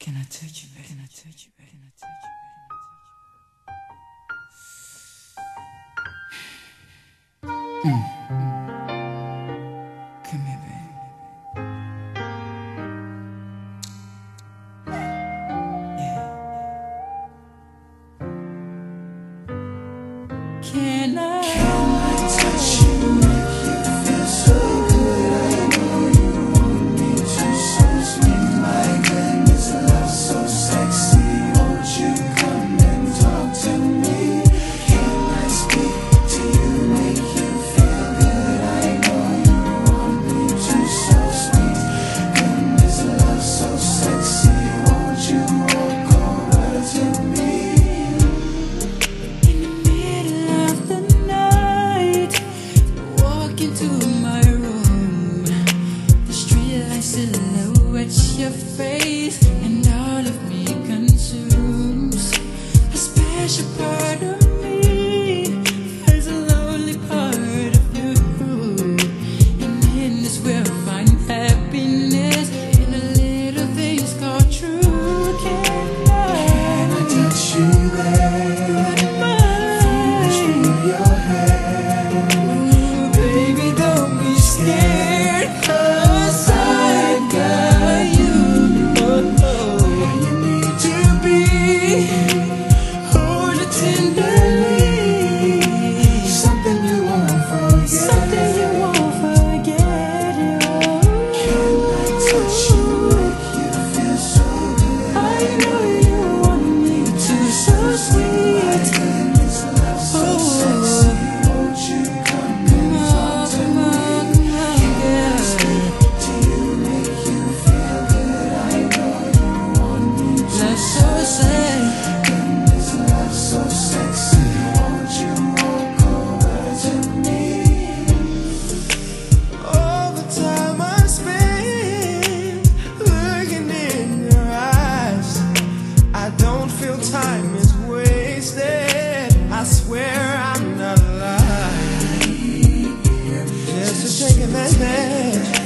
Can I touch you, baby? Can I touch you, baby? Can I touch you, baby? Mm. Come here, baby. Yeah. Can I Silhouette over your face baby.